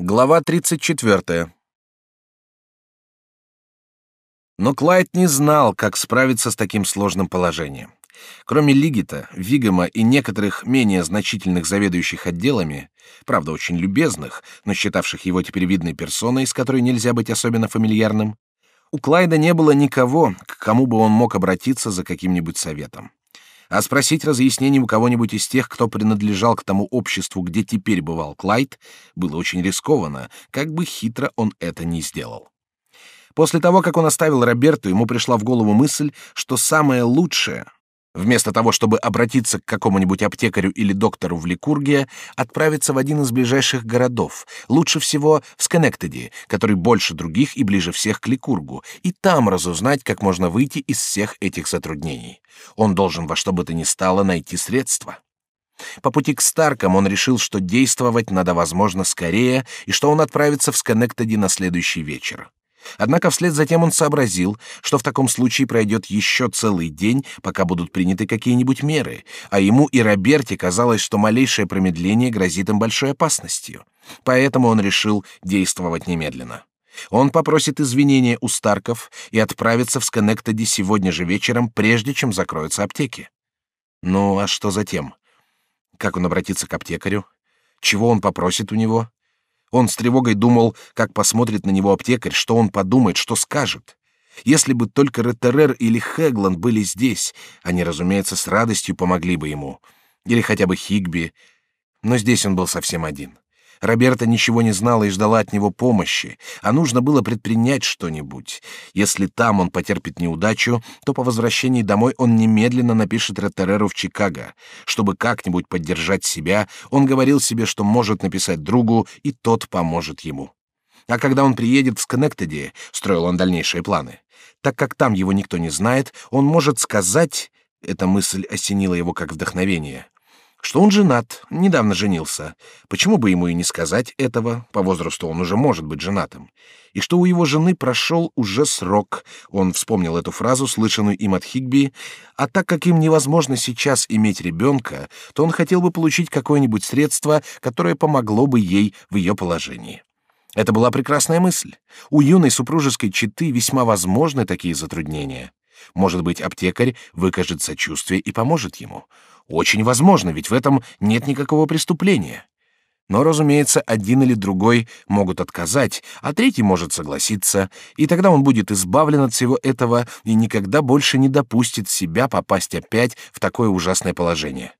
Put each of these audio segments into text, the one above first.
Глава 34. Но Клайд не знал, как справиться с таким сложным положением. Кроме Лигита, Вигема и некоторых менее значительных заведующих отделами, правда, очень любезных, но считавших его теперь видной персоной, с которой нельзя быть особенно фамильярным, у Клайда не было никого, к кому бы он мог обратиться за каким-нибудь советом а спросить разъяснений у кого-нибудь из тех, кто принадлежал к тому обществу, где теперь бывал Клайд, было очень рискованно, как бы хитро он это ни сделал. После того, как он оставил Роберту, ему пришла в голову мысль, что самое лучшее Вместо того, чтобы обратиться к какому-нибудь аптекарю или доктору в Ликургия, отправиться в один из ближайших городов, лучше всего в Сконнектеди, который больше других и ближе всех к Ликургу, и там разузнать, как можно выйти из всех этих затруднений. Он должен во что бы то ни стало найти средства. По пути к Старкам он решил, что действовать надо, возможно, скорее, и что он отправится в Сконнектеди на следующий вечер. Однако вслед за тем он сообразил, что в таком случае пройдет еще целый день, пока будут приняты какие-нибудь меры, а ему и Роберте казалось, что малейшее промедление грозит им большой опасностью. Поэтому он решил действовать немедленно. Он попросит извинения у Старков и отправится в Сконнектеди сегодня же вечером, прежде чем закроются аптеки. Ну, а что затем? Как он обратится к аптекарю? Чего он попросит у него? Он с тревогой думал, как посмотрит на него аптекарь, что он подумает, что скажет. Если бы только Реттерер или Хегланд были здесь, они, разумеется, с радостью помогли бы ему. Или хотя бы Хигби. Но здесь он был совсем один. Роберта ничего не знала и ждала от него помощи, а нужно было предпринять что-нибудь. Если там он потерпит неудачу, то по возвращении домой он немедленно напишет Реттереру в Чикаго. Чтобы как-нибудь поддержать себя, он говорил себе, что может написать другу, и тот поможет ему. А когда он приедет в Сконнектеди, строил он дальнейшие планы. Так как там его никто не знает, он может сказать... Эта мысль осенила его как вдохновение что он женат, недавно женился. Почему бы ему и не сказать этого? По возрасту он уже может быть женатым. И что у его жены прошел уже срок. Он вспомнил эту фразу, слышанную им от Хигби. А так как им невозможно сейчас иметь ребенка, то он хотел бы получить какое-нибудь средство, которое помогло бы ей в ее положении. Это была прекрасная мысль. У юной супружеской четы весьма возможны такие затруднения. Может быть, аптекарь выкажет сочувствие и поможет ему. Очень возможно, ведь в этом нет никакого преступления. Но, разумеется, один или другой могут отказать, а третий может согласиться, и тогда он будет избавлен от всего этого и никогда больше не допустит себя попасть опять в такое ужасное положение.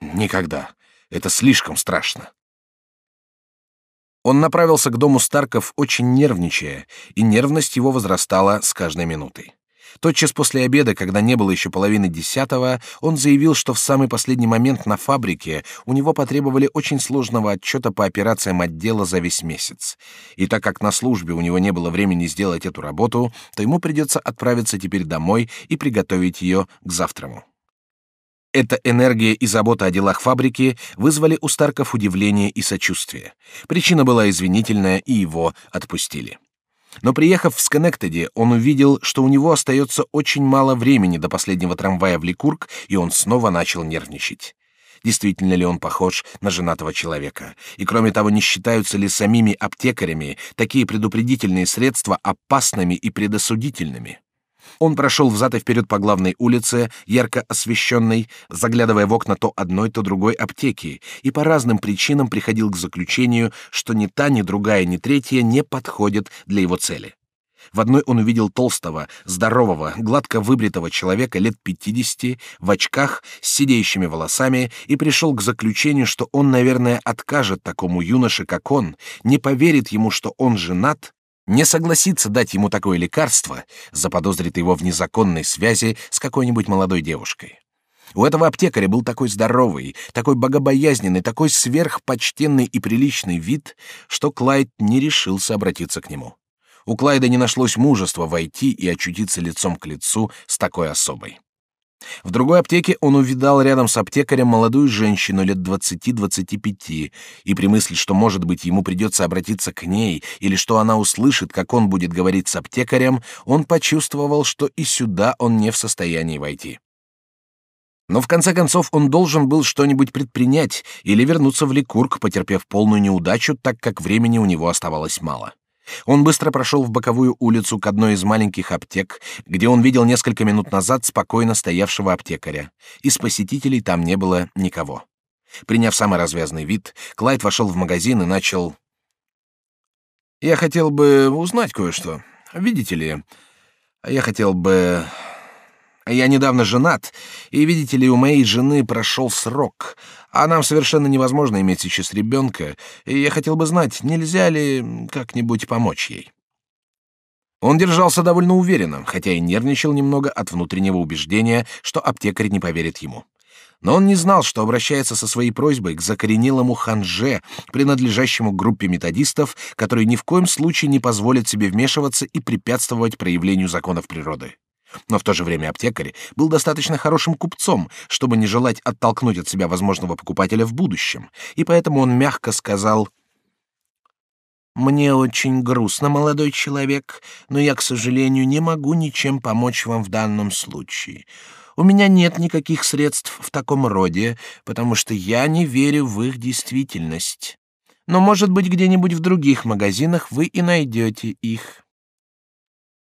Никогда. Это слишком страшно. Он направился к дому Старков, очень нервничая, и нервность его возрастала с каждой минутой. Тотчас после обеда, когда не было еще половины десятого, он заявил, что в самый последний момент на фабрике у него потребовали очень сложного отчета по операциям отдела за весь месяц. И так как на службе у него не было времени сделать эту работу, то ему придется отправиться теперь домой и приготовить ее к завтраму. Эта энергия и забота о делах фабрики вызвали у Старков удивление и сочувствие. Причина была извинительная, и его отпустили. Но приехав в Сконнектеди, он увидел, что у него остается очень мало времени до последнего трамвая в Ликург, и он снова начал нервничать. Действительно ли он похож на женатого человека? И кроме того, не считаются ли самими аптекарями такие предупредительные средства опасными и предосудительными? Он прошел взад и вперед по главной улице, ярко освещенной, заглядывая в окна то одной, то другой аптеки, и по разным причинам приходил к заключению, что ни та, ни другая, ни третья не подходят для его цели. В одной он увидел толстого, здорового, гладко выбритого человека лет пятидесяти, в очках, с сидеющими волосами, и пришел к заключению, что он, наверное, откажет такому юноше, как он, не поверит ему, что он женат, не согласится дать ему такое лекарство, заподозрит его в незаконной связи с какой-нибудь молодой девушкой. У этого аптекаря был такой здоровый, такой богобоязненный, такой сверхпочтенный и приличный вид, что Клайд не решился обратиться к нему. У Клайда не нашлось мужества войти и очутиться лицом к лицу с такой особой. В другой аптеке он увидал рядом с аптекарем молодую женщину лет двадцати-двадцати пяти, и при мысли, что, может быть, ему придется обратиться к ней, или что она услышит, как он будет говорить с аптекарем, он почувствовал, что и сюда он не в состоянии войти. Но в конце концов он должен был что-нибудь предпринять или вернуться в Ликург, потерпев полную неудачу, так как времени у него оставалось мало. Он быстро прошел в боковую улицу к одной из маленьких аптек, где он видел несколько минут назад спокойно стоявшего аптекаря. Из посетителей там не было никого. Приняв самый развязный вид, Клайд вошел в магазин и начал... «Я хотел бы узнать кое-что. Видите ли, я хотел бы я недавно женат, и, видите ли, у моей жены прошел срок, а нам совершенно невозможно иметь сейчас ребенка, и я хотел бы знать, нельзя ли как-нибудь помочь ей». Он держался довольно уверенно, хотя и нервничал немного от внутреннего убеждения, что аптекарь не поверит ему. Но он не знал, что обращается со своей просьбой к закоренелому ханже, принадлежащему группе методистов, которые ни в коем случае не позволят себе вмешиваться и препятствовать проявлению законов природы. Но в то же время аптекарь был достаточно хорошим купцом, чтобы не желать оттолкнуть от себя возможного покупателя в будущем, и поэтому он мягко сказал «Мне очень грустно, молодой человек, но я, к сожалению, не могу ничем помочь вам в данном случае. У меня нет никаких средств в таком роде, потому что я не верю в их действительность. Но, может быть, где-нибудь в других магазинах вы и найдете их».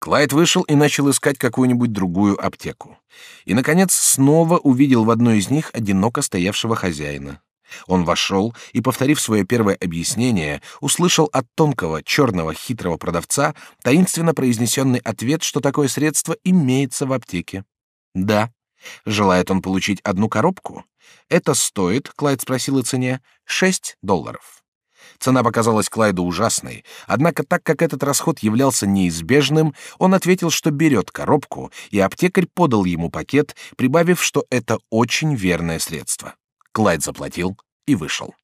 Клайд вышел и начал искать какую-нибудь другую аптеку. И, наконец, снова увидел в одной из них одиноко стоявшего хозяина. Он вошел и, повторив свое первое объяснение, услышал от тонкого, черного, хитрого продавца таинственно произнесенный ответ, что такое средство имеется в аптеке. «Да». Желает он получить одну коробку? «Это стоит», — Клайд спросил о цене, — «шесть долларов». Цена показалась Клайду ужасной, однако так как этот расход являлся неизбежным, он ответил, что берет коробку, и аптекарь подал ему пакет, прибавив, что это очень верное средство. Клайд заплатил и вышел.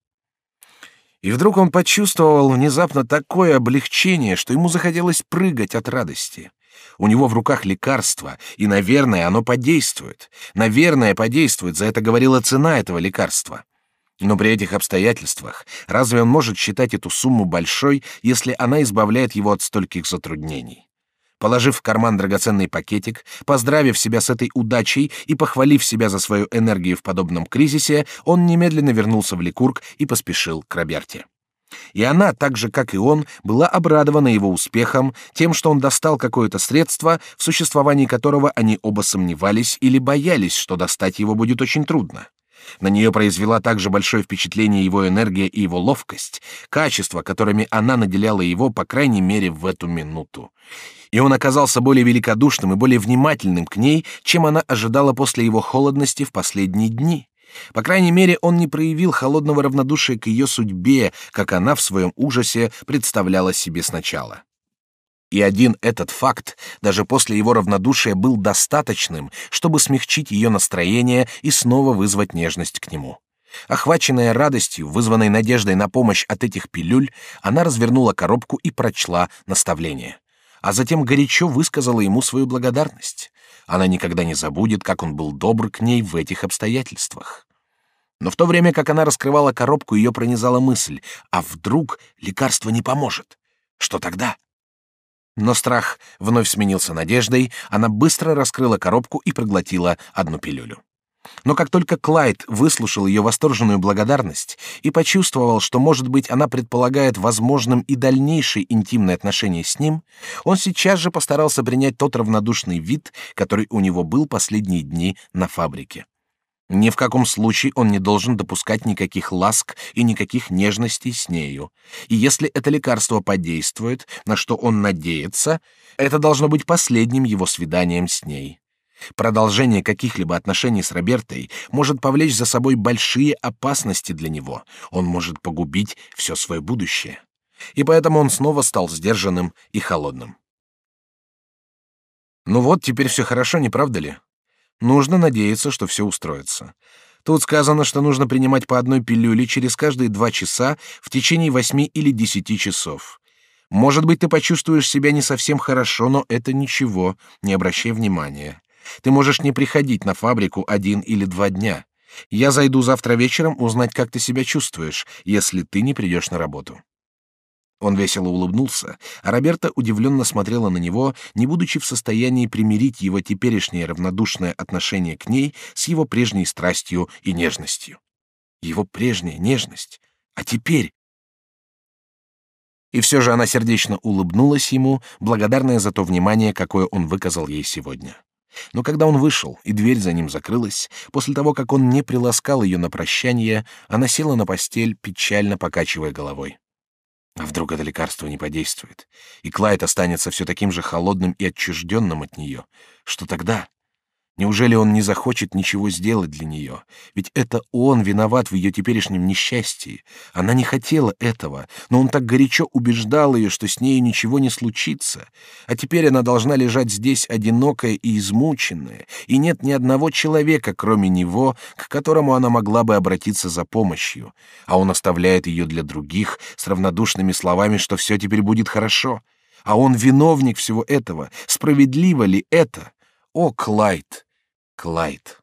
И вдруг он почувствовал внезапно такое облегчение, что ему захотелось прыгать от радости. У него в руках лекарство, и, наверное, оно подействует. Наверное, подействует, за это говорила цена этого лекарства. Но при этих обстоятельствах разве он может считать эту сумму большой, если она избавляет его от стольких затруднений? Положив в карман драгоценный пакетик, поздравив себя с этой удачей и похвалив себя за свою энергию в подобном кризисе, он немедленно вернулся в Ликург и поспешил к Роберте. И она, так же как и он, была обрадована его успехом, тем, что он достал какое-то средство, в существовании которого они оба сомневались или боялись, что достать его будет очень трудно. На нее произвела также большое впечатление его энергия и его ловкость, качества, которыми она наделяла его, по крайней мере, в эту минуту. И он оказался более великодушным и более внимательным к ней, чем она ожидала после его холодности в последние дни. По крайней мере, он не проявил холодного равнодушия к ее судьбе, как она в своем ужасе представляла себе сначала. И один этот факт, даже после его равнодушия, был достаточным, чтобы смягчить ее настроение и снова вызвать нежность к нему. Охваченная радостью, вызванной надеждой на помощь от этих пилюль, она развернула коробку и прочла наставление. А затем горячо высказала ему свою благодарность. Она никогда не забудет, как он был добр к ней в этих обстоятельствах. Но в то время, как она раскрывала коробку, ее пронизала мысль: а вдруг лекарство не поможет? Что тогда? Но страх вновь сменился надеждой, она быстро раскрыла коробку и проглотила одну пилюлю. Но как только Клайд выслушал ее восторженную благодарность и почувствовал, что, может быть, она предполагает возможным и дальнейшие интимные отношения с ним, он сейчас же постарался принять тот равнодушный вид, который у него был последние дни на фабрике. Ни в каком случае он не должен допускать никаких ласк и никаких нежностей с нею. И если это лекарство подействует, на что он надеется, это должно быть последним его свиданием с ней. Продолжение каких-либо отношений с Робертой может повлечь за собой большие опасности для него. Он может погубить все свое будущее. И поэтому он снова стал сдержанным и холодным. Ну вот, теперь все хорошо, не правда ли? Нужно надеяться, что все устроится. Тут сказано, что нужно принимать по одной пилюле через каждые два часа в течение восьми или десяти часов. Может быть, ты почувствуешь себя не совсем хорошо, но это ничего, не обращай внимания. Ты можешь не приходить на фабрику один или два дня. Я зайду завтра вечером узнать, как ты себя чувствуешь, если ты не придешь на работу. Он весело улыбнулся, а Роберта удивленно смотрела на него, не будучи в состоянии примирить его теперешнее равнодушное отношение к ней с его прежней страстью и нежностью. Его прежняя нежность. А теперь... И все же она сердечно улыбнулась ему, благодарная за то внимание, какое он выказал ей сегодня. Но когда он вышел, и дверь за ним закрылась, после того, как он не приласкал ее на прощание, она села на постель, печально покачивая головой. А вдруг это лекарство не подействует, и Клайд останется все таким же холодным и отчужденным от нее? Что тогда? Неужели он не захочет ничего сделать для нее? Ведь это он виноват в ее теперешнем несчастье. Она не хотела этого, но он так горячо убеждал ее, что с ней ничего не случится. А теперь она должна лежать здесь одинокая и измученная, и нет ни одного человека, кроме него, к которому она могла бы обратиться за помощью. А он оставляет ее для других с равнодушными словами, что все теперь будет хорошо. А он виновник всего этого. Справедливо ли это? О, Клайд! Клайд.